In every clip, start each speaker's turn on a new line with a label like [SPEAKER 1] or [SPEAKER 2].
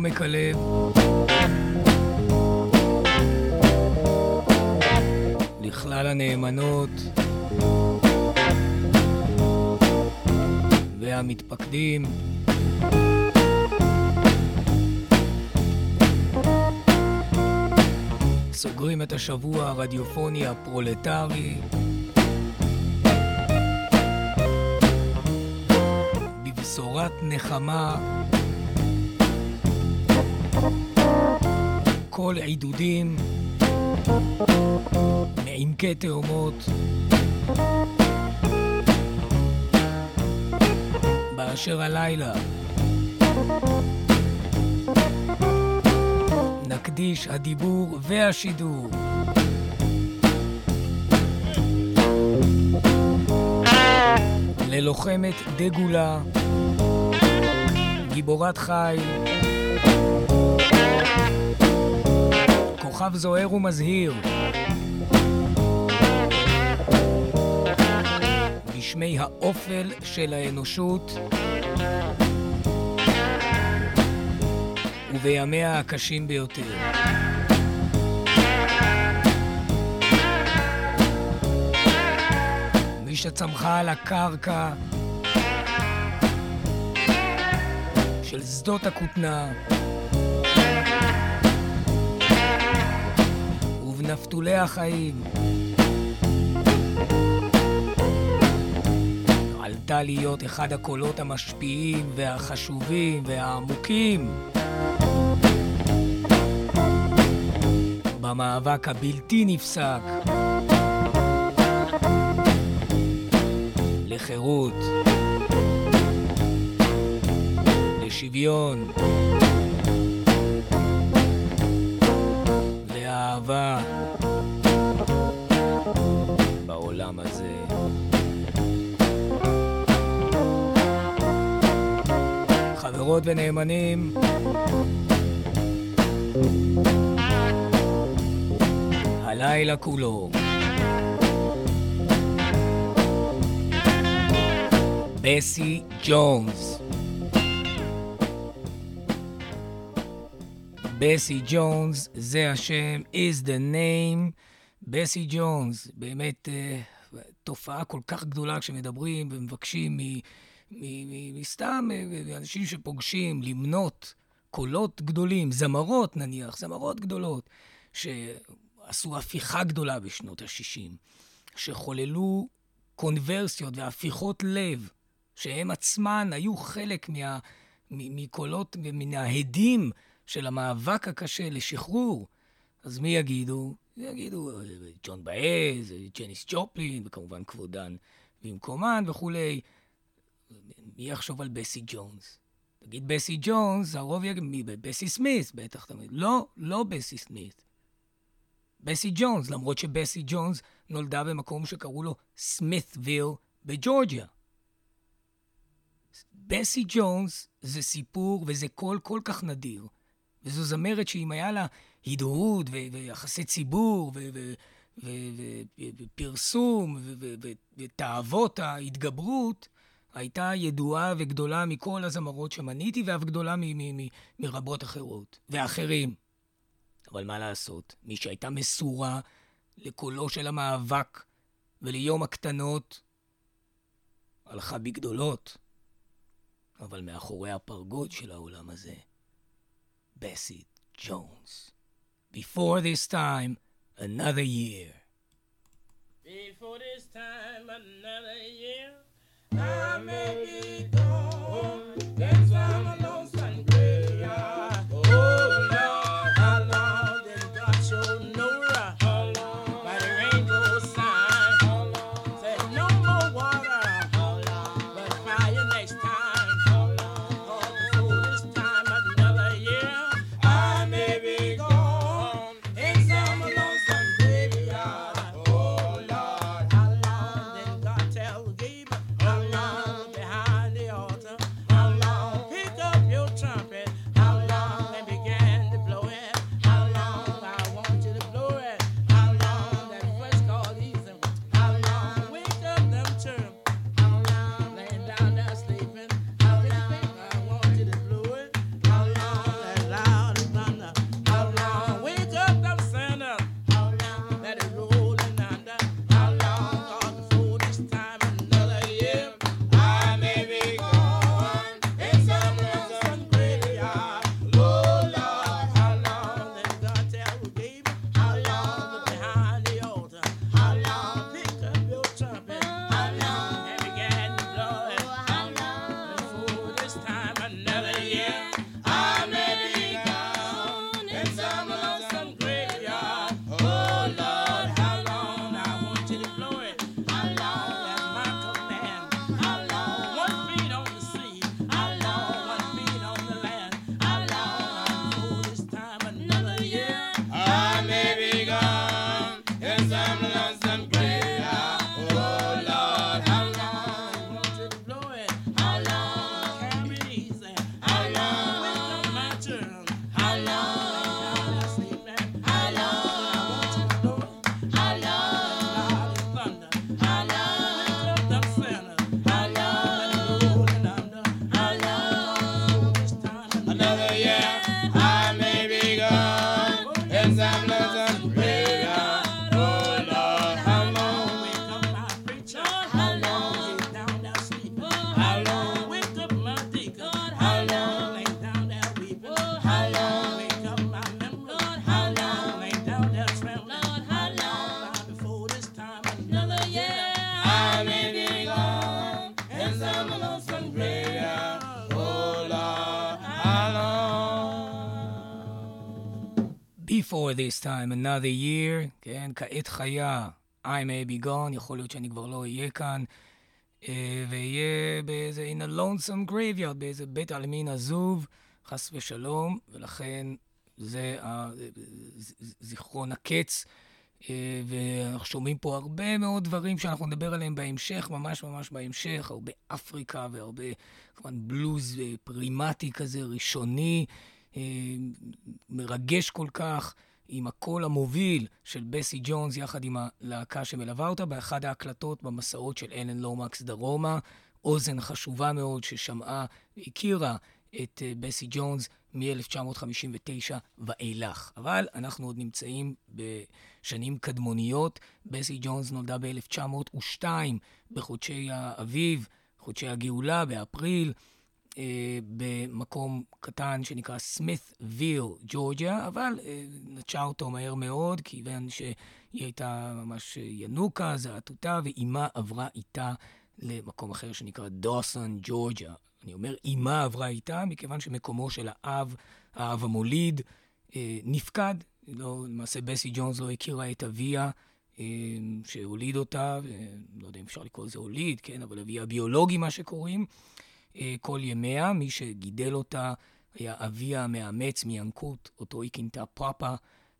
[SPEAKER 1] מעומק הלב לכלל הנאמנות והמתפקדים. סוגרים את השבוע הרדיופוני הפרולטרי. בבשורת נחמה. כל עידודים מעמקי תאומות. באשר הלילה נקדיש הדיבור והשידור ללוחמת דגולה, גיבורת חיל, כוכב זוהר ומזהיר, בשמי האופל של האנושות. ובימיה הקשים ביותר. מי שצמחה על הקרקע של שדות הכותנה ובנפתולי החיים. עלתה להיות אחד הקולות המשפיעים והחשובים והעמוקים. במאבק הבלתי נפסק. לחירות, לשוויון, לאהבה חברות ונאמנים, הלילה כולו. בסי ג'ונס. בסי ג'ונס, זה השם, is the name. בסי ג'ונס, באמת uh, תופעה כל כך גדולה כשמדברים ומבקשים מסתם uh, אנשים שפוגשים למנות קולות גדולים, זמרות נניח, זמרות גדולות, שעשו הפיכה גדולה בשנות ה-60, שחוללו קונברסיות והפיכות לב, שהם עצמן היו חלק מה, מקולות, מן ההדים של המאבק הקשה לשחרור. אז מי יגידו? יגידו ג'ון באז, ג'ניס ג'ופלין, וכמובן כבודן במקומן וכולי. מי יחשוב על בסי ג'ונס? תגיד בסי ג'ונס, הרוב יגיד, מי? בסי סמית, בטח תמיד. לא, לא בסי סמית. בסי ג'ונס, למרות שבסי ג'ונס נולדה במקום שקראו לו סמית'וויל בג'ורג'יה. בסי ג'ונס זה סיפור וזה קול כל כך נדיר, וזו זמרת שאם היה לה הדהוד ויחסי ציבור ופרסום ותאוות ההתגברות, הייתה ידועה וגדולה מכל הזמרות שמניתי, ואף גדולה מרבות אחרות, ואחרים. אבל מה לעשות, מי שהייתה מסורה לקולו של המאבק וליום הקטנות, הלכה בגדולות. אבל מאחורי הפרגוד של העולם הזה, בסי ג'ונס. Before this time, another year. Before this time, another year, Amekito, Denzamal. Before this time, another year, כן, כעת חיה, I may be gone, יכול להיות שאני כבר לא אהיה כאן, אה, ואהיה באיזה, in a lonesome graveyard, באיזה בית עלמין עזוב, חס ושלום, ולכן זה זיכרון הקץ. אה, ואנחנו שומעים פה הרבה מאוד דברים שאנחנו נדבר עליהם בהמשך, ממש ממש בהמשך, הרבה אפריקה והרבה, כמובן, בלוז אה, פרימטי כזה, ראשוני, מרגש כל כך, עם הקול המוביל של בסי ג'ונס, יחד עם הלהקה שמלווה אותה, באחד ההקלטות במסעות של אלן לומקס דרומה, אוזן חשובה מאוד ששמעה, הכירה את בסי ג'ונס מ-1959 ואילך. אבל אנחנו עוד נמצאים בשנים קדמוניות. בסי ג'ונס נולדה ב-1902, בחודשי האביב, חודשי הגאולה, באפריל, אה, במקום קטן שנקרא סמית ויר, ג'ורג'יה, אבל אה, נטשה אותו מהר מאוד, כיוון שהיא הייתה ממש ינוקה, זעתותה, ואימה עברה איתה למקום אחר שנקרא דוסון, ג'ורג'יה. אני אומר אימה עברה איתה, מכיוון שמקומו של האב, האב המוליד, אה, נפקד. לא, למעשה בסי ג'ונס לא הכירה את אביה אה, שהוליד אותה, לא יודע אם אפשר לקרוא לזה הוליד, כן, אבל אביה הביולוגי, מה שקוראים, כל ימיה. מי שגידל אותה היה אביה המאמץ מינקות, אותו היא כינתה פאפה,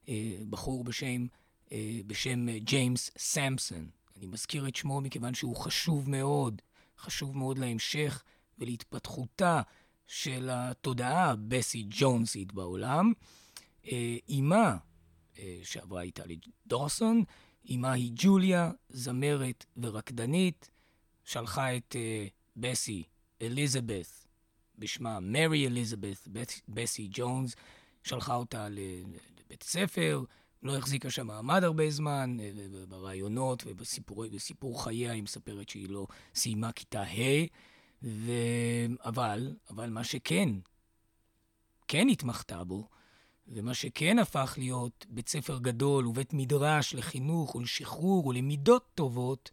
[SPEAKER 1] אה, בחור בשם, אה, בשם אה, ג'יימס סמפסון. אני מזכיר את שמו מכיוון שהוא חשוב מאוד, חשוב מאוד להמשך. ולהתפתחותה של התודעה הבסי ג'ונסית בעולם. אימה אה, אה, שעברה איתה לדורסון, אימה היא ג'וליה, זמרת ורקדנית, שלחה את אה, בסי אליזבת, בשמה מרי אליזבת, בסי ג'ונס, שלחה אותה לבית ספר, לא החזיקה שם מעמד הרבה זמן, ברעיונות ובסיפור חייה היא מספרת שהיא לא סיימה כיתה ה'. ו... אבל, אבל מה שכן, כן התמחתה בו, ומה שכן הפך להיות בית ספר גדול ובית מדרש לחינוך ולשחרור ולמידות טובות,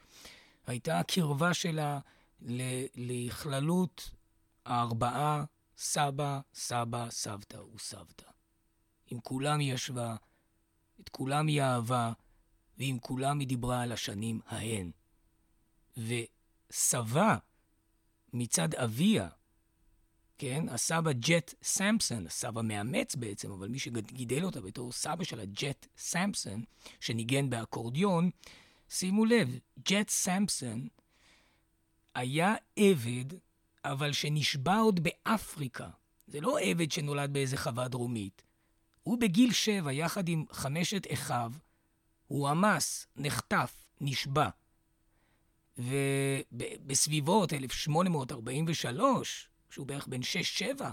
[SPEAKER 1] הייתה הקרבה שלה לכללות הארבעה סבא, סבא, סבתא וסבתא. עם כולם היא ישבה, את כולם היא אהבה, ועם כולם היא דיברה על השנים ההן. וסבה, מצד אביה, כן, הסבא ג'ט סמפסון, הסבא מאמץ בעצם, אבל מי שגידל אותה בתור סבא שלה, ג'ט סמפסון, שניגן באקורדיון, שימו לב, ג'ט סמפסון היה עבד, אבל שנשבע עוד באפריקה. זה לא עבד שנולד באיזה חווה דרומית. הוא בגיל שבע, יחד עם חמשת אחיו, הוא עמס, נחטף, נשבע. ובסביבות 1843, שהוא בערך בן 6-7,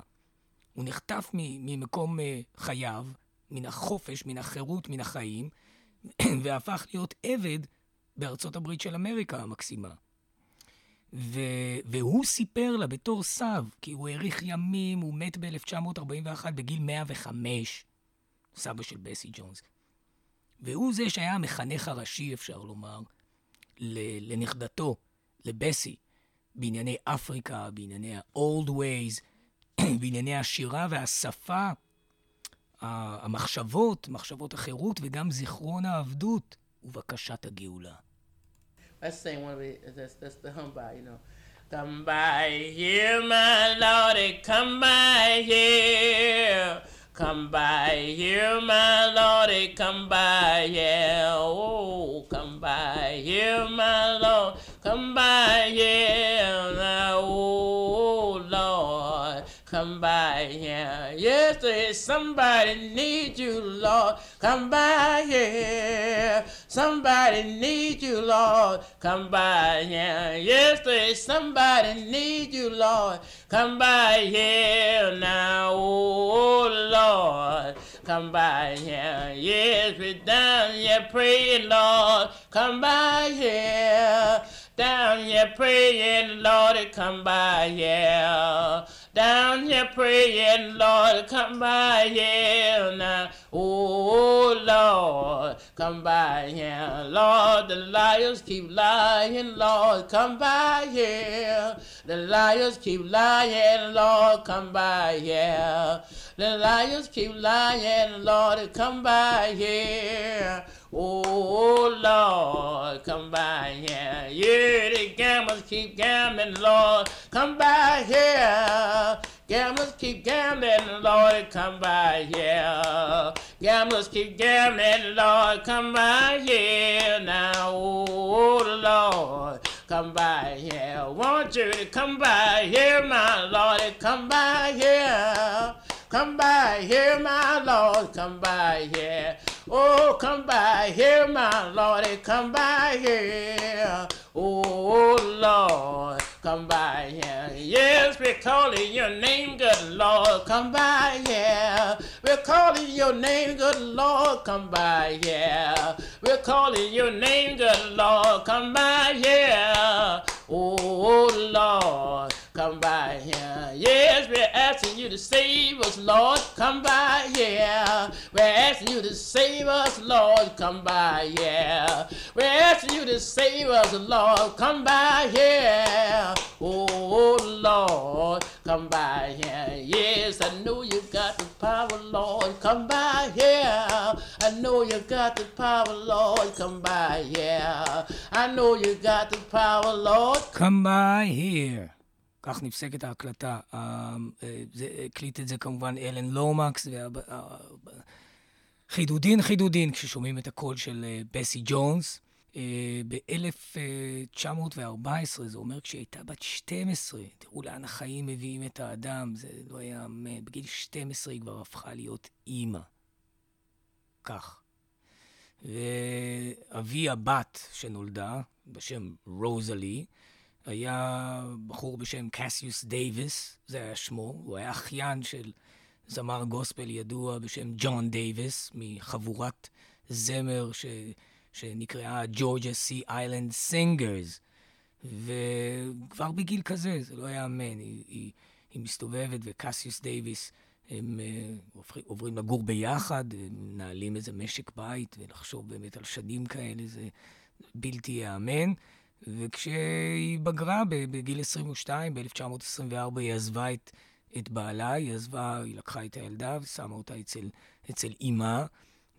[SPEAKER 1] הוא נחטף ממקום אה, חייו, מן החופש, מן החירות, מן החיים, והפך להיות עבד בארצות הברית של אמריקה המקסימה. ו... והוא סיפר לה בתור סב, כי הוא האריך ימים, הוא מת ב-1941 בגיל 105, סבא של בסי ג'ונס. והוא זה שהיה המחנך הראשי, אפשר לומר, לנכדתו, לבסי, בענייני אפריקה, בענייני ה-old ways, בענייני השירה והשפה, המחשבות, מחשבות החירות וגם זיכרון העבדות ובקשת הגאולה. Let's sing one of it. That's, that's the hum by, you know. Come by here, my lordy, come by here. Come by here, my lordy, come by, yeah. Oh, come by here, my lord, come by, yeah. Oh, By here. Yes, there's somebody need you, Lord. Come by here. Somebody need you, Lord. Come by here. Yes, there's somebody need you, Lord. Come by here now, oh Lord. Come by here. Yes, we down here praying, Lord. Come by here. Down here praying, Lord, come by here. Down
[SPEAKER 2] here praying, Lord, come by here now. Oh, Lord, come by here. Lord, the liars keep lying, Lord, come by here. The liars keep lying, Lord, come by here. The liars keep lying, Lord, come by here. Oh Lord, come by here. Yeah, the gamblers keep gambling, Lord, come by here. Gamblers keep gambling, Lord, come by here. Gamblers keep gambling, Lord, come by here now. Oh Lord, come by here. Want you to come by here, my Lord, come by here. Come by here, my Lord, come by here. Oh, come by here, my Lord, come by here. Oh, Lord, come by here. Yes, we're calling your name, good Lord, come by here. We're calling your name, good Lord, come by here. We're calling your name, good Lord, come by here. Oh, Lord, come by here. Yes, we're asking you to save us, Lord, come by here. We're asking you to save us, Lord, come by here. We're asking you to save us, Lord, come by here. Oh, Lord, come by here. Yes, I know you got the power, Lord, come by here. I know you got the power, Lord, come by here. I know you got the power, Lord.
[SPEAKER 1] Come by here. כך נפסקת ההקלטה. אה, אה, זה, הקליט את זה כמובן אלן לומקס, חידודין חידודין כששומעים את הקול של אה, בסי ג'ונס. ב-1914, זה אומר כשהיא הייתה בת 12, תראו לאן החיים מביאים את האדם, זה לא היה... בגיל 12 היא כבר הפכה להיות אימא. כך. ואבי הבת שנולדה, בשם רוזלי, היה בחור בשם קסיוס דייוויס, זה היה שמו, הוא היה אחיין של זמר גוספל ידוע בשם ג'ון דייוויס, מחבורת זמר ש... שנקראה Georgia Sea Island Singers. וכבר בגיל כזה, זה לא יאמן, היא, היא, היא מסתובבת וקסיוס דייוויס הם אה, עוברים לגור ביחד, מנהלים איזה משק בית, ולחשוב באמת על שנים כאלה זה בלתי ייאמן. וכשהיא בגרה בגיל 22, ב-1924, היא עזבה את, את בעלה, היא עזבה, היא לקחה את הילדה ושמה אותה אצל, אצל אימה,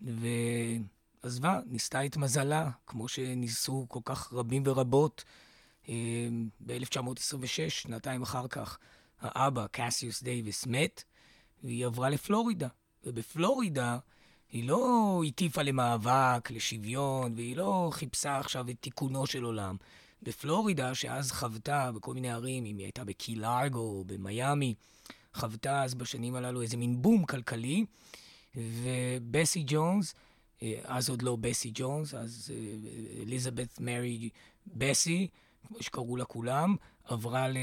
[SPEAKER 1] ועזבה, ניסתה את מזלה, כמו שניסו כל כך רבים ורבות. אה, ב-1926, שנתיים אחר כך, האבא, קסיוס דייוויס, מת, והיא עברה לפלורידה. ובפלורידה היא לא הטיפה למאבק, לשוויון, והיא לא חיפשה עכשיו את תיקונו של עולם. בפלורידה, שאז חוותה בכל מיני ערים, אם היא הייתה בקי לארגו או במיאמי, חוותה אז בשנים הללו איזה מין בום כלכלי, ובסי ג'ונס, אה, אז עוד לא בסי ג'ונס, אז אה, אליזבת מרי בסי, כמו שקראו לה כולם, עברה ל...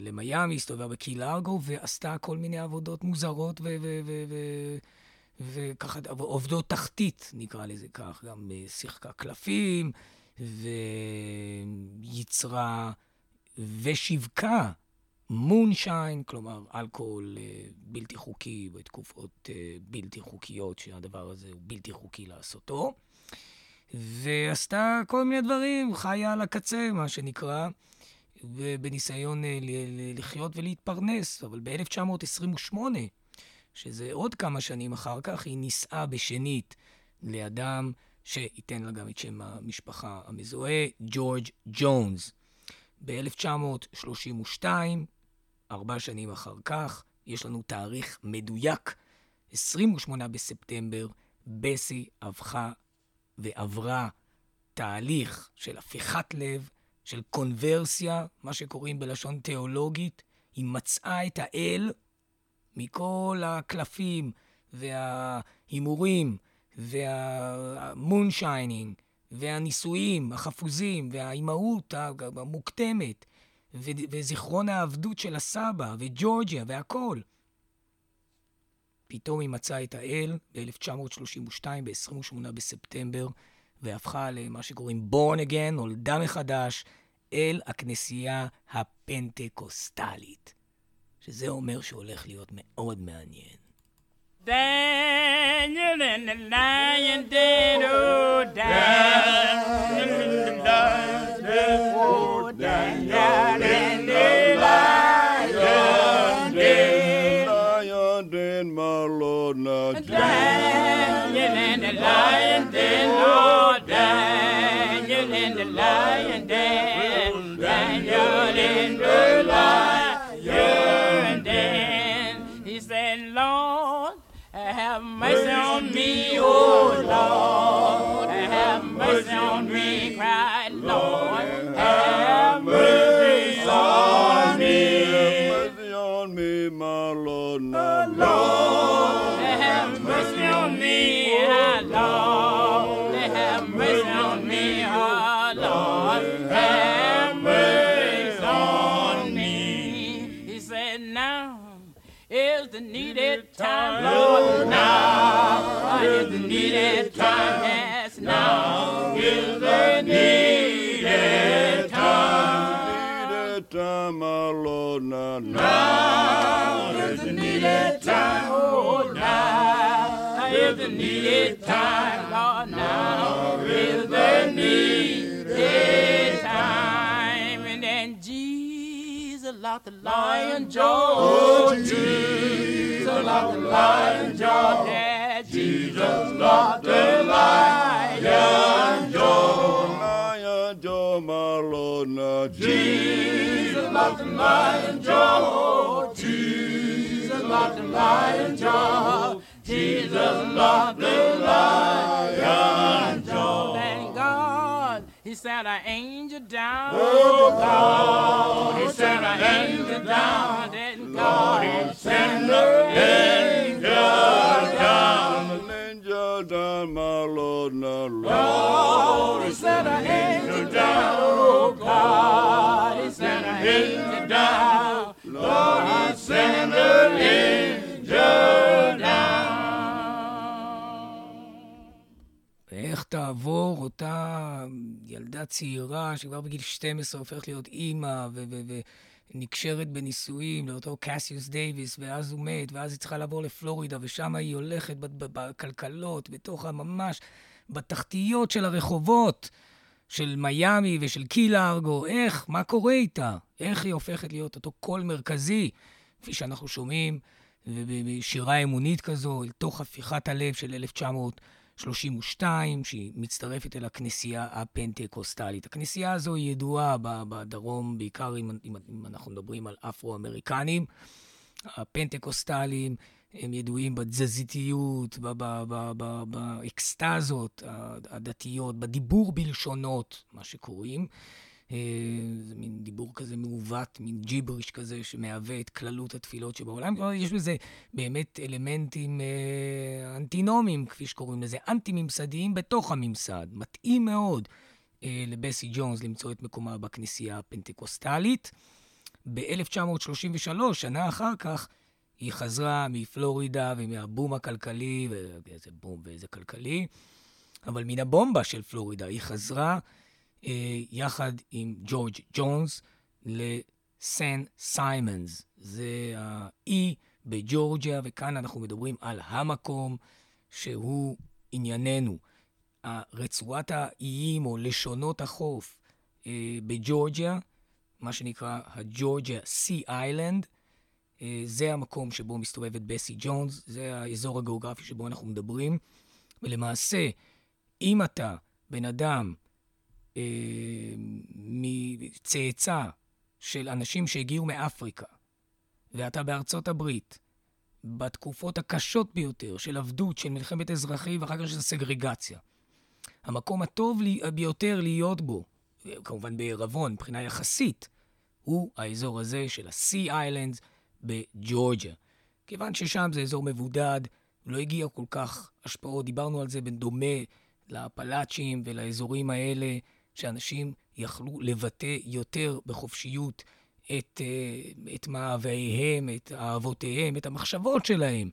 [SPEAKER 1] למיאמי, הסתובבה בקי לארגו, ועשתה כל מיני עבודות מוזרות ו... ו-, ו-, ו- וככה, עובדות תחתית, נקרא לזה כך, גם אה, שיחקה קלפים, וייצרה ושיווקה מונשיין, כלומר אלכוהול אה, בלתי חוקי בתקופות אה, בלתי חוקיות, שהדבר הזה הוא בלתי חוקי לעשותו. ועשתה כל מיני דברים, חיה על הקצה, מה שנקרא, בניסיון לחיות ולהתפרנס. אבל ב-1928, שזה עוד כמה שנים אחר כך, היא נישאה בשנית לאדם שייתן לה גם את שם המשפחה המזוהה, ג'ורג' ג'ונס. ב-1932, ארבע שנים אחר כך, יש לנו תאריך מדויק, 28 בספטמבר, בסי הפכה ועברה תהליך של הפיכת לב, של קונברסיה, מה שקוראים בלשון תיאולוגית. היא מצאה את האל מכל הקלפים וההימורים והמונשיינינג והנישואים החפוזים והאימהות המוקדמת וזיכרון העבדות של הסבא וג'ורג'יה והכול. פתאום היא מצאה את האל ב-1932, ב-28 בספטמבר, והפכה למה שקוראים born again, נולדה מחדש, אל הכנסייה הפנטקוסטלית. שזה אומר שהולך להיות מאוד מעניין.
[SPEAKER 2] Daniel and the lion did, oh, Daniel and the lion did, oh, Daniel and the lion did.
[SPEAKER 3] Lion did, my Lord, now
[SPEAKER 2] Daniel and the lion did, oh, Daniel and the lion did, Daniel and the lion on me, oh Lord, have mercy on me, cried Lord, have mercy on me. Have mercy on me, my Lord, now Lord, now Now is the needed time, oh, now is the needed time, Lord, now is the needed time. And then Jesus locked the lion jaw, oh, Jesus locked the lion jaw, Jesus locked the lion jaw.
[SPEAKER 3] Joe, my Lord,
[SPEAKER 2] Jesus locked the lion jaw. Jesus locked the lion jaw. Jesus locked the lion jaw. Thank God. He sent an angel down. Oh God. He sent an angel down. Then God he sent an angel down.
[SPEAKER 3] Down, my Lord, now
[SPEAKER 2] Lord, he sent an angel down. Oh God, he sent an angel down. Lord, he sent an angel down.
[SPEAKER 1] ואיך תעבור אותה ילדה צעירה שכבר בגיל 12 הופכת להיות אימא ו- ו- ונקשרת בנישואים לאותו קסיוס דייוויס, ואז הוא מת, ואז היא צריכה לעבור לפלורידה, ושם היא הולכת בכלכלות, בתוך הממש, בתחתיות של הרחובות של מיאמי ושל קילארגו, איך, מה קורה איתה? איך היא הופכת להיות אותו קול מרכזי, כפי שאנחנו שומעים, ובשירה אמונית כזו, אל תוך הפיכת הלב של 1900. 32, שהיא מצטרפת אל הכנסייה הפנטקוסטלית. הכנסייה הזו היא ידועה בדרום, בעיקר אם, אם, אם אנחנו מדברים על אפרו-אמריקנים. הפנטקוסטלים הם ידועים בתזזיתיות, באקסטזות הדתיות, בדיבור בלשונות, מה שקוראים. זה מין דיבור כזה מעוות, מין ג'יבריש כזה, שמהווה את כללות התפילות שבעולם. יש בזה באמת אלמנטים אה, אנטינומיים, כפי שקוראים לזה, אנטי-ממסדיים בתוך הממסד. מתאים מאוד אה, לבסי ג'ונס למצוא את מקומה בכנסייה הפנטקוסטלית. ב-1933, שנה אחר כך, היא חזרה מפלורידה ומהבום הכלכלי, ואיזה בום ואיזה כלכלי, אבל מן הבומבה של פלורידה, היא חזרה יחד עם ג'ורג' ג'ונס לסן סיימנס. זה האי בג'ורג'יה, וכאן אנחנו מדברים על המקום שהוא ענייננו. רצועת האיים או לשונות החוף בג'ורג'יה, מה שנקרא הג'ורג'יה סי איילנד, זה המקום שבו מסתובבת בסי ג'ונס, זה האזור הגיאוגרפי שבו אנחנו מדברים. ולמעשה, אם אתה בן אדם אה, מצאצא של אנשים שהגיעו מאפריקה, ואתה בארצות הברית, בתקופות הקשות ביותר של עבדות, של מלחמת אזרחים ואחר כך של סגרגציה. המקום הטוב ביותר להיות בו, כמובן בעירבון, מבחינה יחסית, הוא האזור הזה של ה-Sea Islands בג'ורג'יה. כיוון ששם זה אזור מבודד, לא הגיע כל כך השפעות, דיברנו על זה בדומה לאפלאצ'ים ולאזורים האלה, שאנשים יכלו לבטא יותר בחופשיות את, את מאווייהם, את אהבותיהם, את המחשבות שלהם.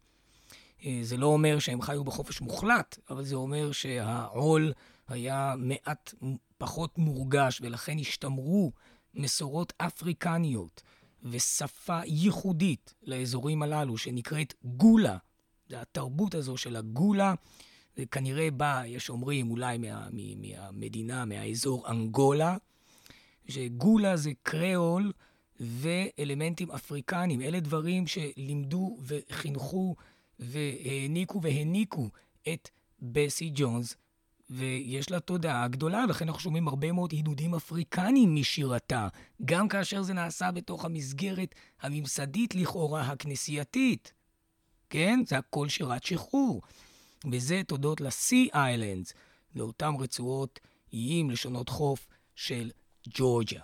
[SPEAKER 1] זה לא אומר שהם חיו בחופש מוחלט, אבל זה אומר שהעול היה מעט פחות מורגש, ולכן השתמרו מסורות אפריקניות ושפה ייחודית לאזורים הללו, שנקראת גולה. זה התרבות הזו של הגולה. זה כנראה בא, יש אומרים, אולי מה, מהמדינה, מהאזור אנגולה, שגולה זה קריאול ואלמנטים אפריקניים. אלה דברים שלימדו וחינכו והעניקו והניקו את בסי ג'ונס, ויש לה תודעה גדולה, לכן אנחנו שומעים הרבה מאוד הידודים אפריקניים משירתה, גם כאשר זה נעשה בתוך המסגרת הממסדית לכאורה הכנסייתית. כן? זה הכל שירת שחרור. וזה תודות ל-Sea Islands, לאותם רצועות איים, לשונות חוף של ג'ורג'יה.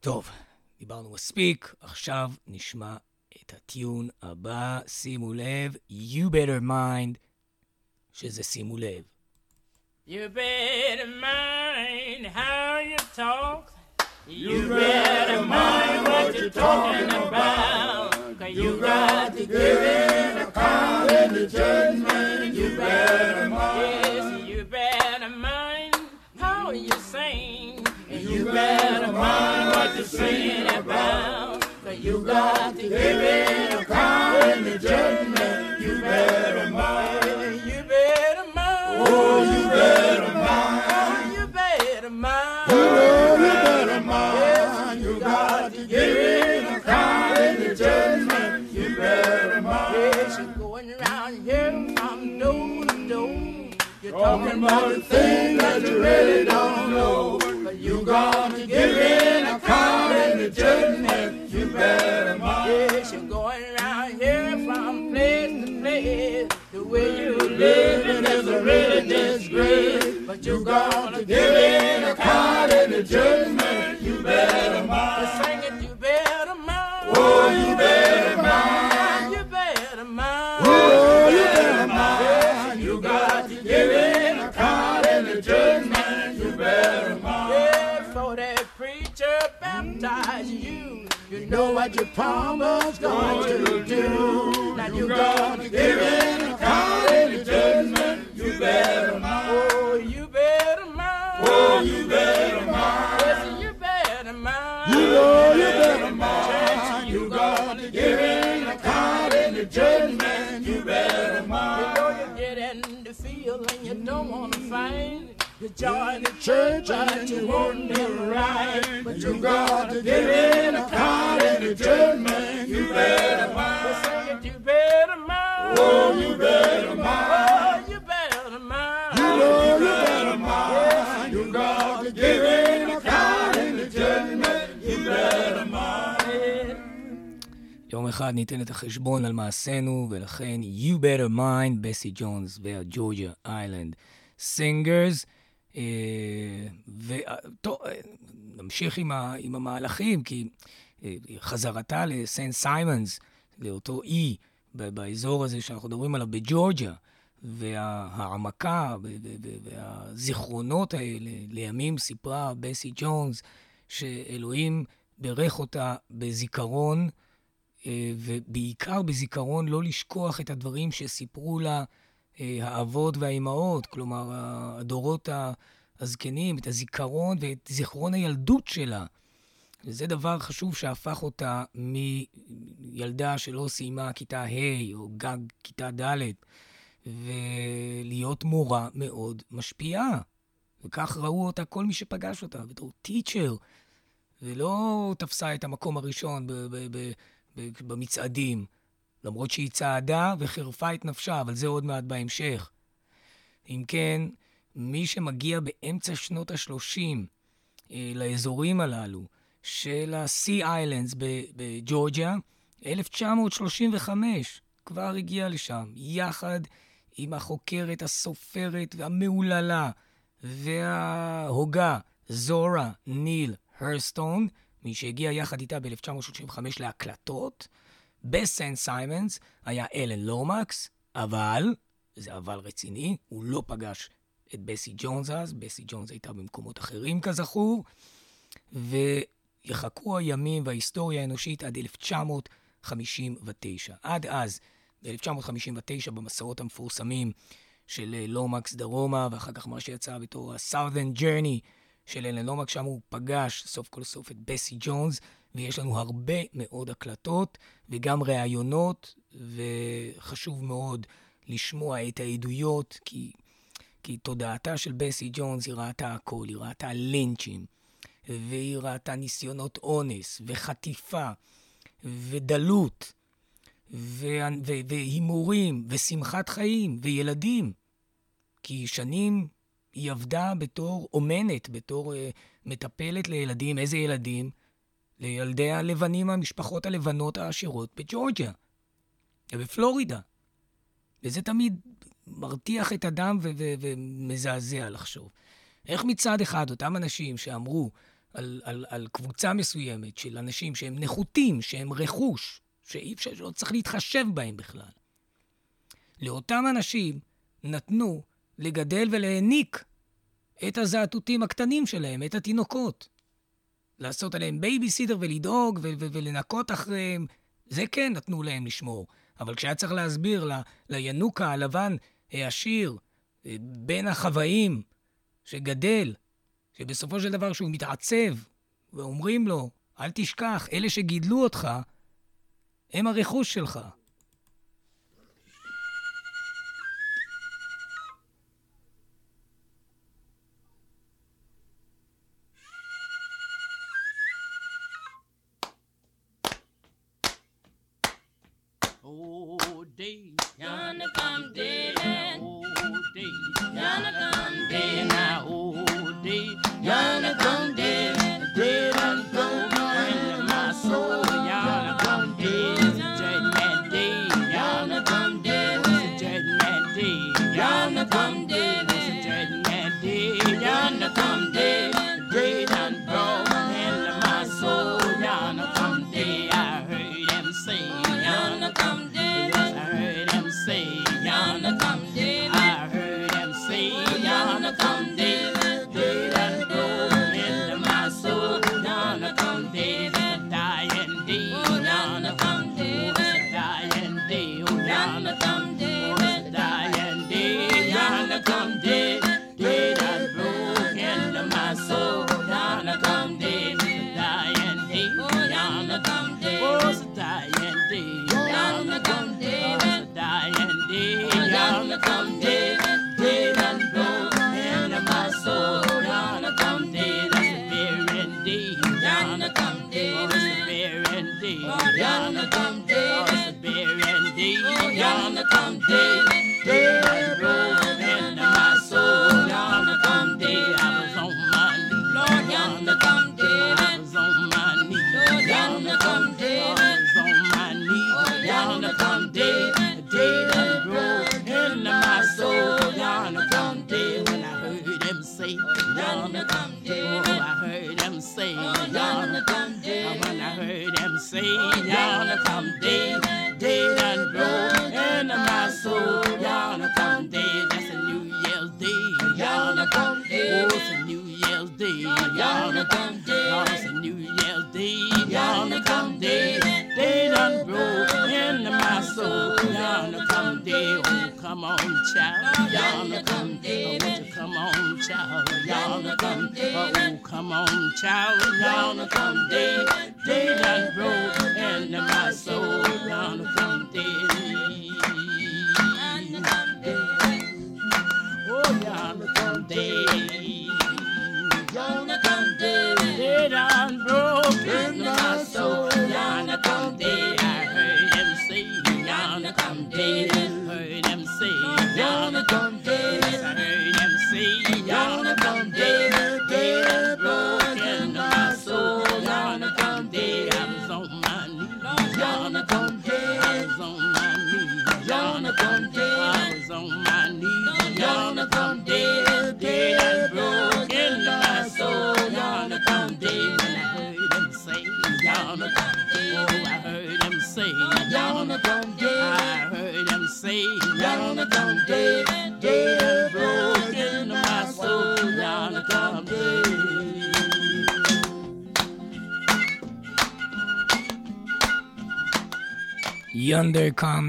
[SPEAKER 1] טוב, דיברנו מספיק, עכשיו נשמע את הטיון הבא, שימו לב, You better mind, שזה שימו לב.
[SPEAKER 2] You better mind how you talk. You better mind what you're talking about. Cause you got to give an account in the judgment. Better mind what you're singing about. You got to give an account in the judgment. You better mind. You better mind. Oh, you better mind. You better mind. You you better mind. You got to give an account in the judgment. You better mind. Yes, you're going around here from door to door. You're talking about the thing that you really don't know. To give an account in the judgment. You better mind. Yes, you're going around here from place to place. The way you living is a really disgrace. But you got to give an account in the judgment. You better mind. What your promise going to do. Now you got to give an account in the judgment. You better mind. Oh, you better mind. Oh, you better mind. Yes, you better mind. You know you better mind. You got to give an account in the judgment. You better mind. You know you get in the field and you don't want to fight. You join the church and you won't be right. But you got to give an in the judgment. You better mind. You better mind. Oh, you better mind. Oh, you better mind. You know you better mind. You got to give an account in the judgment. You better mind.
[SPEAKER 1] יום אחד ניתן את החשבון על מעשינו, ולכן You Better Mind, בסי ג'ונס והג'ורג'יה איילנד סינגרס. וטוב, נמשיך עם, ה, עם המהלכים, כי אה, חזרתה לסנט סיימונס, לאותו אי באזור הזה שאנחנו מדברים עליו בג'ורג'יה, וההעמקה והזיכרונות האלה, לימים סיפרה בסי ג'ונס, שאלוהים בירך אותה בזיכרון, אה, ובעיקר בזיכרון לא לשכוח את הדברים שסיפרו לה אה, האבות והאימהות, כלומר, הדורות הזקנים, את הזיכרון ואת זיכרון הילדות שלה. וזה דבר חשוב שהפך אותה מילדה שלא סיימה כיתה ה' או גג כיתה ד', ולהיות מורה מאוד משפיעה. וכך ראו אותה כל מי שפגש אותה, בתור טיצ'ר, ולא תפסה את המקום הראשון ב- ב- ב- במצעדים, למרות שהיא צעדה וחירפה את נפשה, אבל זה עוד מעט בהמשך. אם כן, מי שמגיע באמצע שנות ה-30 אה, לאזורים הללו של ה-Sea Islands בג'ורג'יה, 1935 כבר הגיע לשם, יחד עם החוקרת, הסופרת והמהוללה וההוגה זורה ניל הרסטון, מי שהגיע יחד איתה ב-1935 להקלטות. בסנט סיימנס היה אלן לומקס, אבל, זה אבל רציני, הוא לא פגש את בסי ג'ונס אז, בסי ג'ונס הייתה במקומות אחרים כזכור, ויחכו הימים וההיסטוריה האנושית עד 1959. עד אז, ב-1959, במסעות המפורסמים של לומקס דרומה, ואחר כך מה שיצא בתור ה-Southern Journey של אלן לומקס, שם הוא פגש סוף כל סוף את בסי ג'ונס,
[SPEAKER 2] ויש לנו הרבה מאוד הקלטות וגם ראיונות, וחשוב מאוד לשמוע את העדויות, כי, כי תודעתה של בסי ג'ונס, היא ראתה הכל, היא ראתה לינצ'ים, והיא ראתה ניסיונות אונס, וחטיפה, ודלות, והימורים, ושמחת חיים, וילדים. כי שנים היא עבדה בתור אומנת, בתור uh, מטפלת לילדים. איזה ילדים? לילדי הלבנים, המשפחות הלבנות העשירות בג'ורג'יה ובפלורידה. וזה תמיד מרתיח את הדם ומזעזע לחשוב. איך מצד אחד אותם אנשים שאמרו על, על, על קבוצה מסוימת של אנשים שהם נחותים, שהם רכוש, שאי אפשר, שלא צריך להתחשב בהם בכלל, לאותם אנשים נתנו לגדל ולהעניק את הזאטוטים הקטנים שלהם, את התינוקות. לעשות עליהם בייביסיטר ולדאוג ו- ו- ולנקות אחריהם, זה כן נתנו להם לשמור. אבל כשהיה צריך להסביר ל- לינוקא הלבן העשיר, אה, בין החוואים, שגדל, שבסופו של דבר שהוא מתעצב, ואומרים לו, אל תשכח, אלה שגידלו אותך, הם הרכוש שלך. child. Y'all come, David. Oh, come on, child. Y'all come, oh, come on, child. Y'all come, day, day that broke and my soul. Y'all come, David. Oh, y'all come, day,
[SPEAKER 4] Y'all come, day
[SPEAKER 2] Daylight roll and my soul.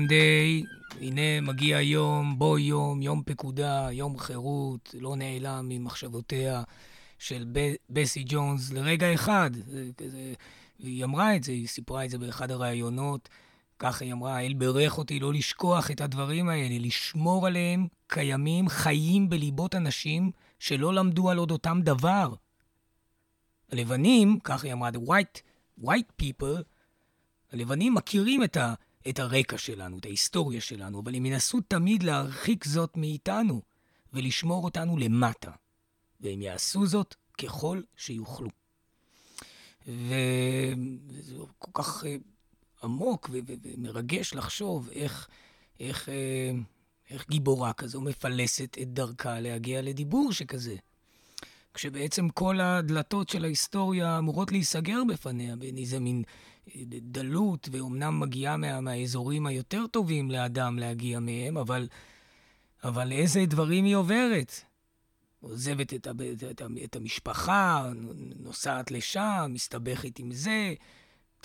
[SPEAKER 1] Day,
[SPEAKER 2] הנה מגיע יום, בוא יום, יום פקודה, יום חירות, לא נעלם ממחשבותיה של בסי ג'ונס לרגע אחד. זה, זה, והיא אמרה את זה, היא סיפרה את זה באחד הראיונות. ככה היא אמרה, האל בירך אותי לא לשכוח את הדברים האלה, לשמור עליהם קיימים, חיים בליבות אנשים שלא למדו על אודותם דבר. הלבנים, ככה היא אמרה, the white, white people, הלבנים מכירים את, ה, את הרקע שלנו, את ההיסטוריה שלנו, אבל הם ינסו תמיד להרחיק זאת מאיתנו ולשמור אותנו למטה. והם יעשו זאת ככל שיוכלו. וזה כל כך אה, עמוק ומרגש לחשוב איך, איך, אה, איך גיבורה כזו מפלסת את דרכה להגיע לדיבור שכזה. כשבעצם כל הדלתות של ההיסטוריה אמורות להיסגר בפניה, בין איזה מין אה, דלות, ואומנם מגיעה מה, מהאזורים היותר טובים לאדם להגיע מהם, אבל, אבל איזה דברים היא עוברת. עוזבת את, את, את, את המשפחה, נוסעת לשם, מסתבכת עם זה,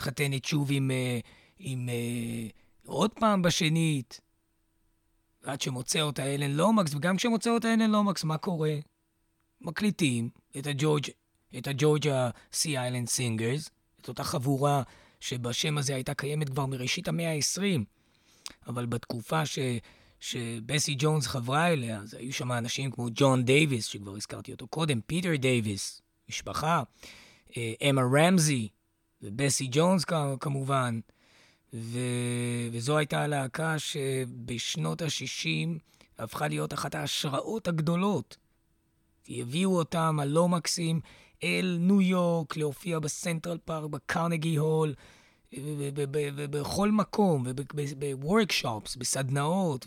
[SPEAKER 2] מתחתנת שוב עם, אה, עם, אה, עוד פעם בשנית, עד שמוצא אותה אלן לומקס, וגם כשמוצא אותה אלן לומקס, מה קורה? מקליטים את הג'ורג' את ה-Georgia Sea Island Singers, את אותה חבורה שבשם הזה הייתה קיימת כבר מראשית המאה ה-20, אבל בתקופה ש... שבסי ג'ונס חברה אליה, אז היו שם אנשים כמו ג'ון דייוויס, שכבר הזכרתי אותו קודם, פיטר דייוויס, משפחה, אה, אמה רמזי, ובסי ג'ונס כמובן, ו... וזו הייתה הלהקה שבשנות ה-60 הפכה להיות אחת ההשראות הגדולות. הביאו אותם, הלא מקסים, אל ניו יורק, להופיע בסנטרל פארק, בקרנגי הול, ובכל מקום, ובוורקשופס, בסדנאות,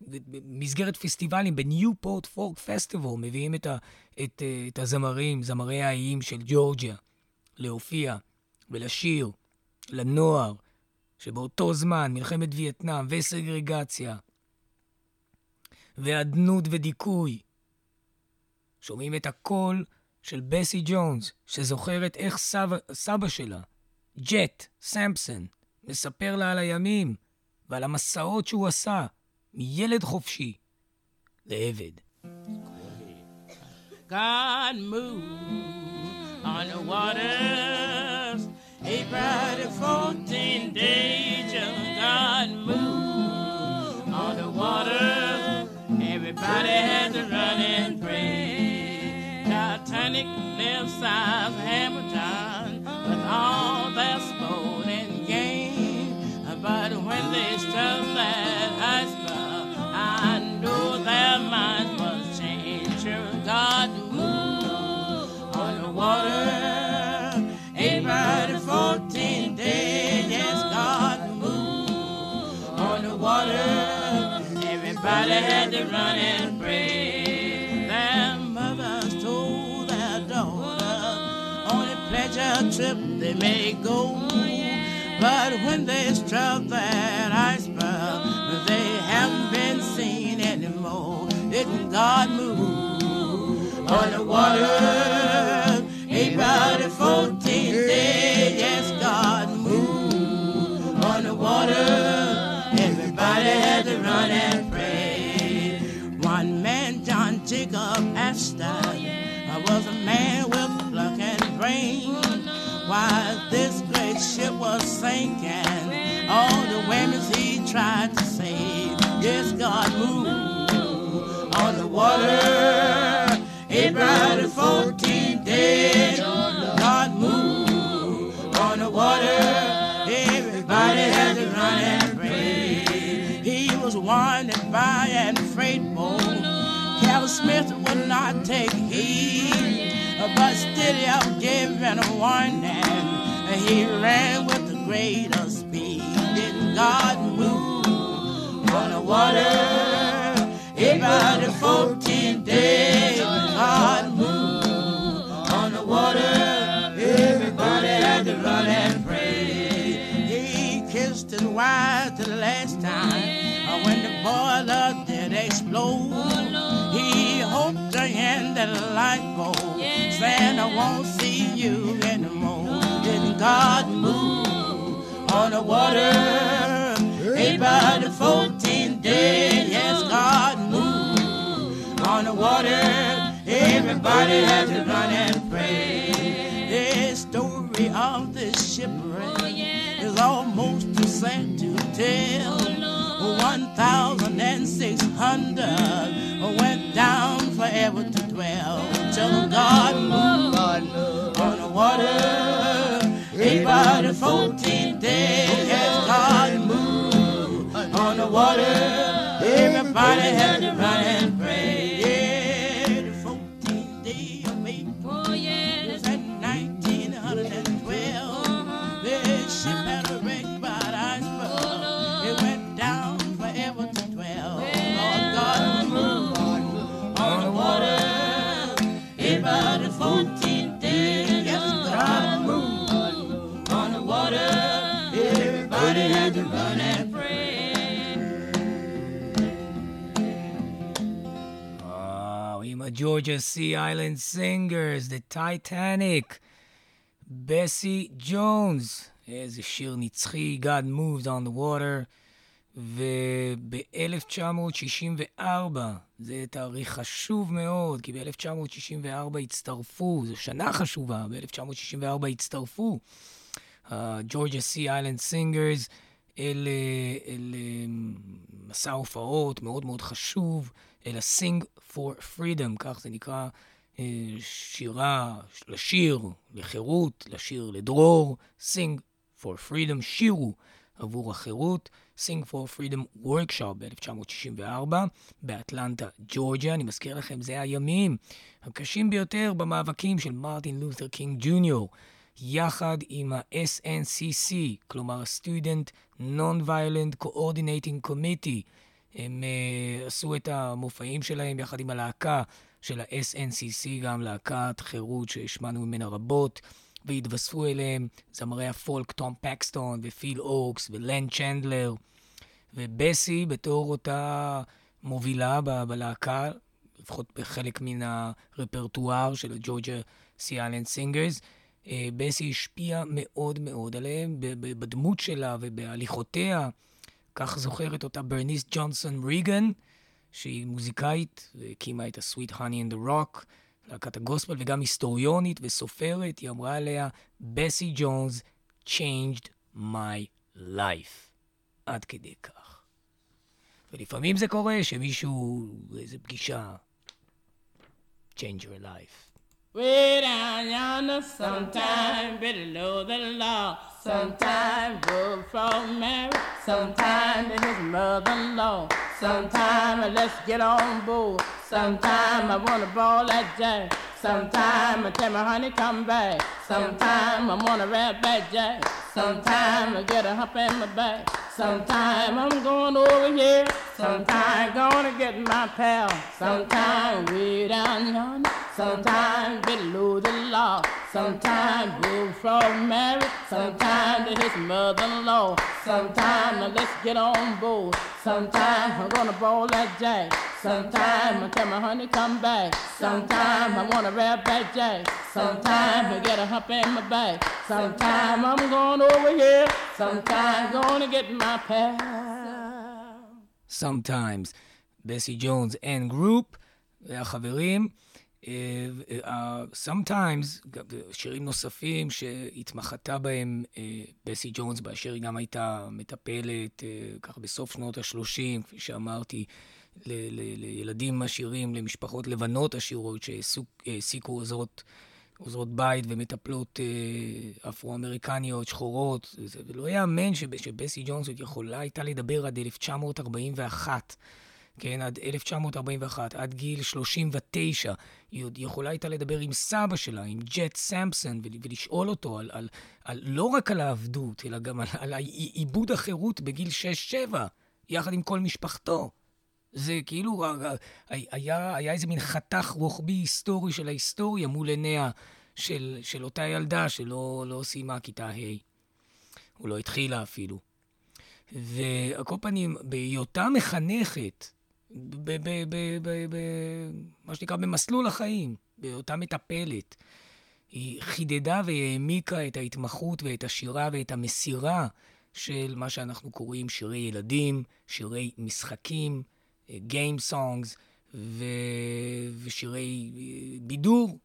[SPEAKER 2] ובמסגרת פסטיבלים, בניופורט פורק פסטיבל, מביאים את, ה, את, את הזמרים, זמרי האיים של ג'ורג'יה, להופיע ולשיר לנוער, שבאותו זמן מלחמת וייטנאם וסגרגציה, ואדנות ודיכוי, שומעים את הקול של בסי ג'ונס, שזוכרת איך סבא, סבא שלה, ג'ט סמפסון, מספר לה על הימים ועל המסעות שהוא עשה מילד חופשי לעבד. God moved on the waters, he brought it 14 days, God moved on the water. everybody had to run and pray. Titanic left South Hamilton with all their sport and game. But when they struck that iceberg, I knew their minds was changed. Sure, God moved on the water. Everybody had to run and pray. Their mothers told their daughters on a pleasure trip they may go. But when they struck that iceberg, they haven't been seen anymore. Didn't God move on the water? Eight by the 14th and brain. While this great ship was sinking, all the women he tried to save, yes, God moved on the water. April the 14th day, God moved on the water. Everybody had to run and pray. He was wanted by an freight boat. Smith would not take heed, but still he gave a warning. He ran with the greater speed. Didn't God move on the water? About the 14th day, God moved on the water. Everybody had to run and pray. He kissed his wife the last time when the boiler did explode. He hoped to end the light go, saying I won't see you anymore. Didn't God move on the water? About the 14th day, yes, God moved on the water. Everybody had to run and pray. This story of this shipwreck oh, yeah. is almost too sad to tell. Oh, 1,600 went down forever to dwell till God moved on the water. Eight by the 14th day, as God moved on the water. Everybody had to run
[SPEAKER 1] Georgia Sea Island Singers, The Titanic, בסי ג'ונס, איזה שיר נצחי, God Moves on the Water, וב-1964, זה תאריך חשוב מאוד, כי ב-1964 הצטרפו, זו שנה חשובה, ב-1964 הצטרפו Georgia Sea Island Singers אל, אל מסע הופעות מאוד מאוד חשוב, אל ה-Sing for Freedom, כך זה נקרא, אה, שירה, לשיר, לחירות, לשיר לדרור, Sing for Freedom, שירו עבור החירות, Sing for Freedom Workshop ב-1964 באטלנטה, ג'ורג'יה. אני מזכיר לכם, זה הימים הקשים ביותר במאבקים של מרטין לותר קינג ג'וניור. יחד עם ה-SNCC, כלומר ה-Student Non-Violent Coordinating Committee, הם uh, עשו את המופעים שלהם יחד עם הלהקה של ה-SNCC, גם להקת חירות שהשמענו ממנה רבות, והתווספו אליהם זמרי הפולק תום פקסטון ופיל אוקס ולן צ'נדלר, ובסי בתור אותה מובילה ב- בלהקה, לפחות בחלק מן הרפרטואר של הג'ורג'ה Sea Island Singers, בסי השפיעה מאוד מאוד עליהם בדמות שלה ובהליכותיה. כך זוכרת אותה ברניס ג'ונסון ריגן, שהיא מוזיקאית והקימה את ה-Sweet Honey in the Rock, להקת הגוספל, וגם היסטוריונית וסופרת. היא אמרה עליה, בסי ג'ונס changed my life. עד כדי כך. ולפעמים זה קורה שמישהו, באיזה פגישה, change your life.
[SPEAKER 2] Way down yonder, sometime below the law. Sometime go from Mary, sometime to his mother-in-law. Sometime let's get on board. Sometime I wanna ball that jack. Sometime I tell my honey come back. Sometime I wanna rap that jack. Sometime I get a hump in my back. Sometime I'm going over here. Sometime gonna get my pal. Sometime way down yonder. Sometime below the law. Sometime Bill from married. Sometime to his mother-in-law. Sometime let's get on board. Sometime I'm gonna ball that jack. Sometime I tell my honey come back. Sometime I wanna rap that jack. Sometime I get a hump in my back. Sometime I'm going over here. Sometime gonna get my pal.
[SPEAKER 1] Sometimes. בסי ג'ונס and group והחברים. Sometimes, שירים נוספים שהתמחתה בהם בסי ג'ונס, באשר היא גם הייתה מטפלת, ככה בסוף שנות ה-30, כפי שאמרתי, לילדים עשירים, למשפחות לבנות עשירות שהעסיקו עוזרות, עוזרות בית ומטפלות אפרו-אמריקניות, שחורות. זה לא ייאמן שבסי ג'ונס יכולה הייתה לדבר עד 1941. כן, עד 1941, עד גיל 39, היא עוד יכולה הייתה לדבר עם סבא שלה, עם ג'ט סמפסון, ולשאול אותו על, על, על, לא רק על העבדות, אלא גם על, על עיבוד החירות בגיל 6-7, יחד עם כל משפחתו. זה כאילו, היה, היה איזה מין חתך רוחבי היסטורי של ההיסטוריה מול עיניה של, של אותה ילדה שלא לא סיימה כיתה ה', או לא התחילה אפילו. ועל כל פנים, בהיותה מחנכת, במה שנקרא במסלול החיים, באותה מטפלת. היא חידדה והעמיקה את ההתמחות ואת השירה ואת המסירה של מה שאנחנו קוראים שירי ילדים, שירי משחקים, Game Songs ו... ושירי בידור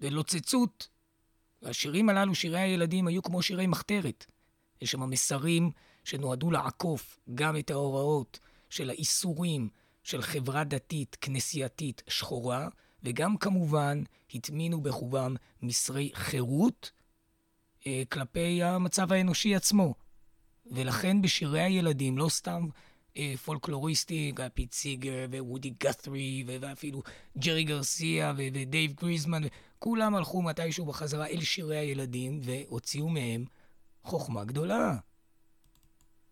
[SPEAKER 1] ולוצצות והשירים הללו, שירי הילדים, היו כמו שירי מחתרת. יש שם מסרים שנועדו לעקוף גם את ההוראות של האיסורים של חברה דתית, כנסייתית, שחורה, וגם כמובן הטמינו בחובם מסרי חירות אה, כלפי המצב האנושי עצמו. ולכן בשירי הילדים, לא סתם אה, פולקלוריסטים, פיט סיגר ווודי גת'רי ואפילו ג'רי גרסיה ודייב גריזמן, כולם הלכו מתישהו בחזרה אל שירי הילדים והוציאו מהם חוכמה גדולה.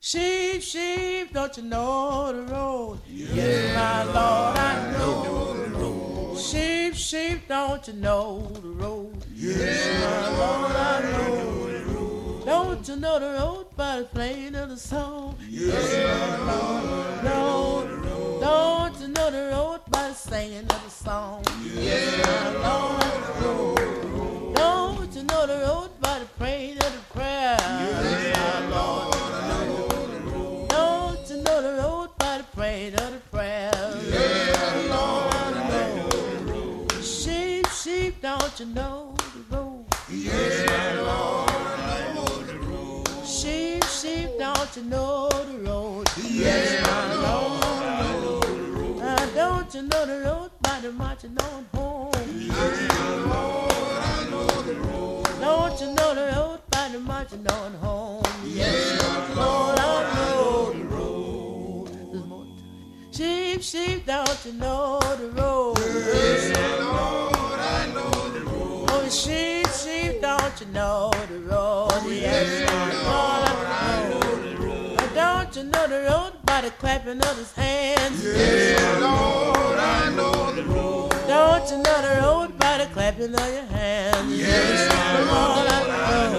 [SPEAKER 2] Sheep, sheep, don't you know the road? Yes, yes my Lord, I know the road. Sheep, sheep, don't you know the road? Yes, yes my Lord, I know the road. Don't you know the road by the playing of the song? Yes, yes my Lord, I know the road. Don't you know the road by the singing of the song? Yes my Lord, I know the road. Don't you know the road by the praying of the prayer? Yes, Sheep, sheep, don't you know the road? Lord, I know the road. Sheep, sheep, don't you know the road? Yeah, Lord, I know the road. Don't you know the road by the marching on home? Lord, I know the road. Don't you know the road by the marching on home? Yeah, Lord, I know the road. Sheep, sheep, don't you know the road? Yes, Lord, I know the road. Oh, sheep, sheep, don't you know the road? Oh, yes, Lord, I know the road. Don't you know the road by the clapping of his hands? Yes, Lord, I know the road. Don't you know the road by the clapping of your hands? Yes, Lord, I know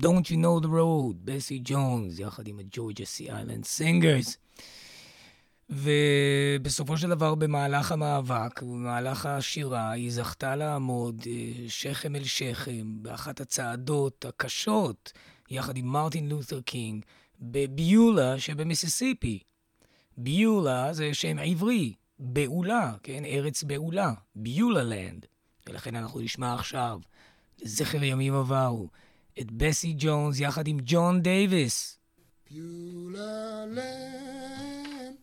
[SPEAKER 2] don't you know the road?
[SPEAKER 1] בסי ג'ונס, יחד עם ה-Georgia Sea Island Singers. ובסופו של דבר, במהלך המאבק, במהלך השירה, היא זכתה לעמוד שכם אל שכם באחת הצעדות הקשות יחד עם מרטין לותר קינג, בביולה שבמיסיסיפי. ביולה זה שם עברי, בעולה, כן? ארץ בעולה, Beulah Land. ולכן אנחנו נשמע עכשיו, לזכר ימים עברו, את בסי ג'ונס יחד עם ג'ון דייוויס. ביולה לנד,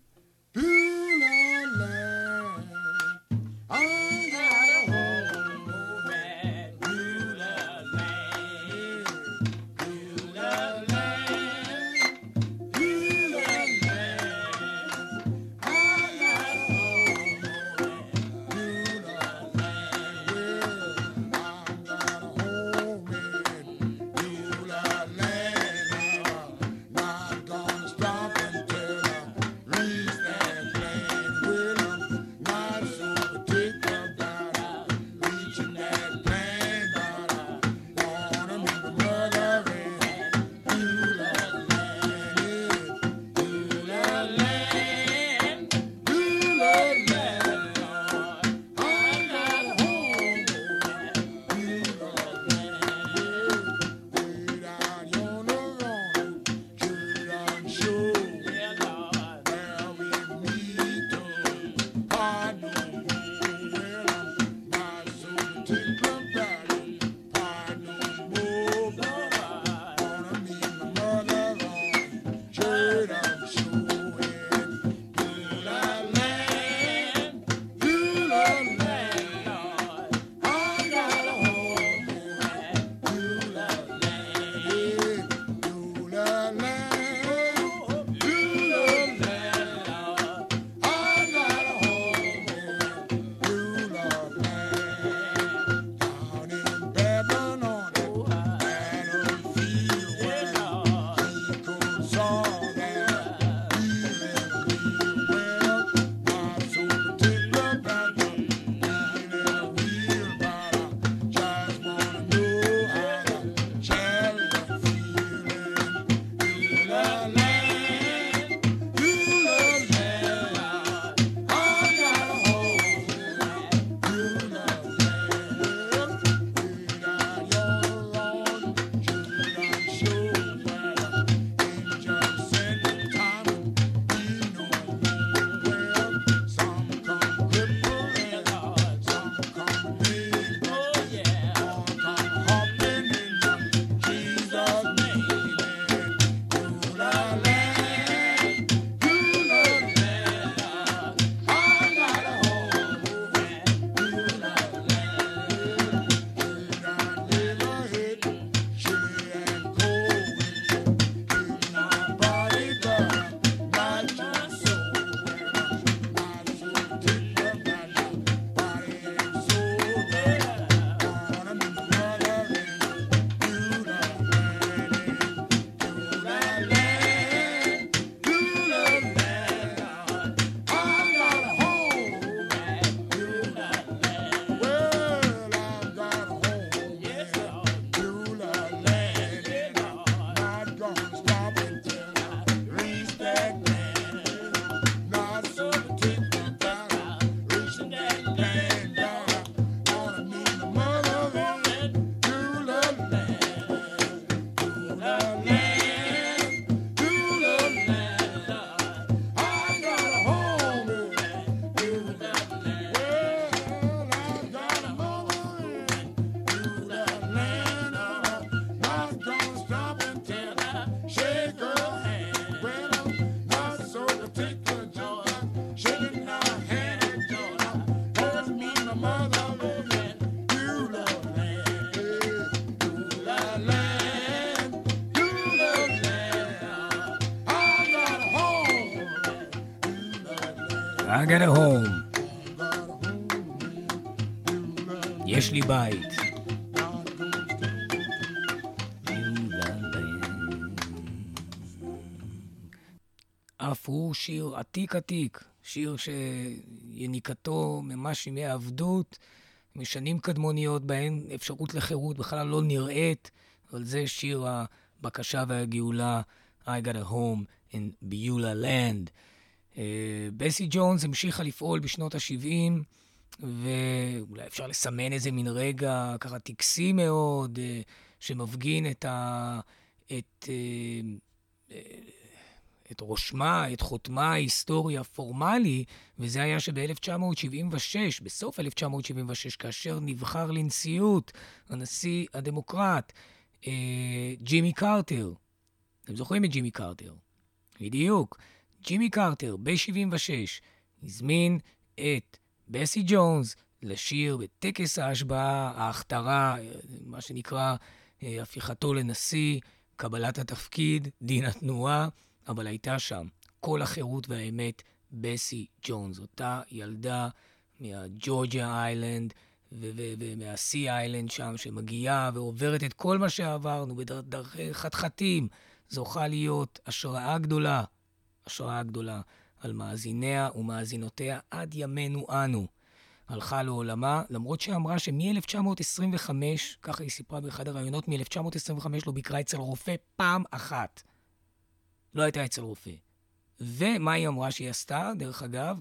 [SPEAKER 1] I got a home. יש לי בית. אף הוא שיר עתיק עתיק, שיר שיניקתו ממש ימי העבדות, משנים קדמוניות בהן אפשרות לחירות בכלל לא נראית, אבל זה שיר הבקשה והגאולה, I got a home in Beulah land. אה, בסי ג'ונס המשיכה לפעול בשנות ה-70, ואולי אפשר לסמן איזה מין רגע ככה טקסי מאוד, אה, שמפגין את, ה... את, אה, את רושמה, את חותמה ההיסטורי הפורמלי, וזה היה שב-1976, בסוף 1976, כאשר נבחר לנשיאות הנשיא הדמוקרט, ג'ימי קרטר. אתם זוכרים את ג'ימי קרטר? בדיוק. ג'ימי קרטר, ב-76, הזמין את בסי ג'ונס לשיר בטקס ההשבעה, ההכתרה, מה שנקרא אה, הפיכתו לנשיא, קבלת התפקיד, דין התנועה, אבל הייתה שם. כל החירות והאמת, בסי ג'ונס, אותה ילדה מהג'ורג'יה איילנד ומהסי איילנד שם, שמגיעה ועוברת את כל מה שעברנו בדרכי חתחתים, זוכה להיות השראה גדולה השראה גדולה על מאזיניה ומאזינותיה עד ימינו אנו. הלכה לעולמה, למרות שאמרה שמ-1925, ככה היא סיפרה באחד הראיונות, מ-1925 לא ביקרה אצל רופא פעם אחת. לא הייתה אצל רופא. ומה היא אמרה שהיא עשתה, דרך אגב?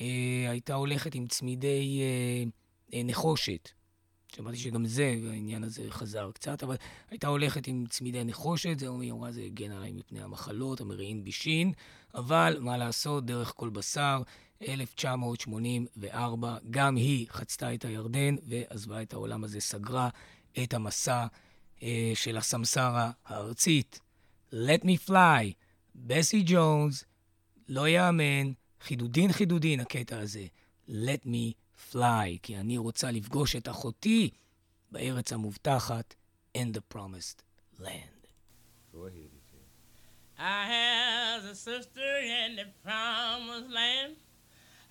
[SPEAKER 1] אה, הייתה הולכת עם צמידי אה, אה, נחושת. שמעתי שגם זה, העניין הזה חזר קצת, אבל הייתה הולכת עם צמידי נחושת, זה אמרה, זה הגן עליי מפני המחלות, המרעין בישין, אבל מה לעשות, דרך כל בשר, 1984, גם היא חצתה את הירדן ועזבה את העולם הזה, סגרה את המסע אה, של הסמסרה הארצית. Let me fly, בסי ג'ונס, לא יאמן, חידודין חידודין הקטע הזה. Let me fly, כי אני רוצה לפגוש את אחותי בארץ המובטחת, in the promised land. Go ahead.
[SPEAKER 2] I have a sister in the promised land.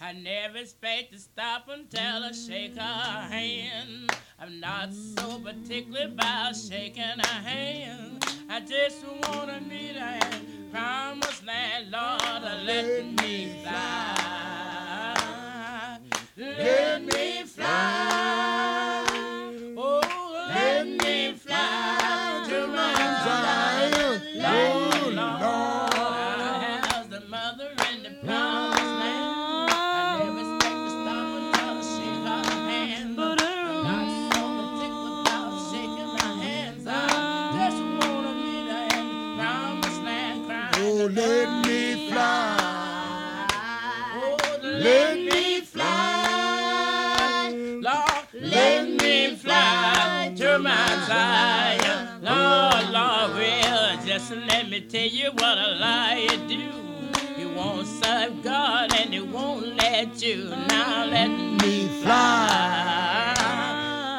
[SPEAKER 2] I never expect to stop until I shake her hand. I'm not so particular about shaking her hand. I just wanna meet her in promised land, Lord, let me fly. Let me fly. Oh, let me fly to my Zion. Lord, Zion. Lord, Lord, well, just let me tell you what a you do. You won't serve God and he won't let you. Now let me fly.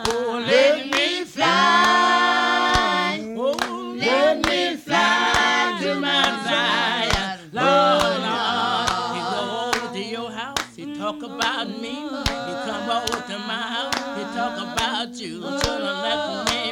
[SPEAKER 2] Oh, let me fly. Oh, let me fly to my Zion. Lord, Lord, he go over to your house, he talk about me. He come over to my house, he talk about you. So let me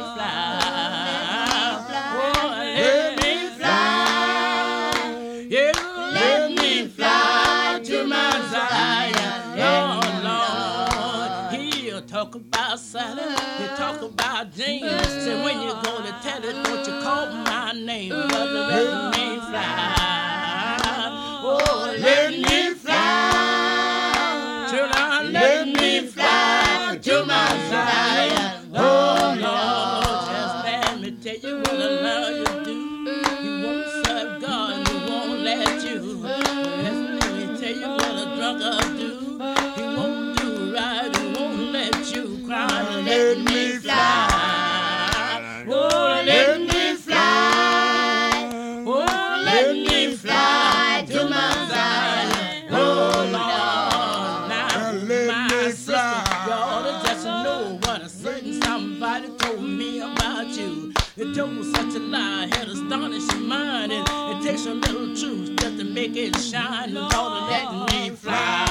[SPEAKER 2] Sally, talk about James. Say when you're gonna tell it, don't you call my name, but let me fly. Oh, oh let me fly. Till I let me fly to my Zion. Let me fly. Oh, let me fly. Oh, let me fly to my Zion. Oh, oh Lord. Now,
[SPEAKER 3] Let
[SPEAKER 2] my
[SPEAKER 3] me
[SPEAKER 2] sister,
[SPEAKER 3] fly.
[SPEAKER 2] you ought to just know what a certain somebody told me about you. It told such a lie, had astonishing mind, and it takes a little truth just to make it shine. Lord,
[SPEAKER 4] let me fly.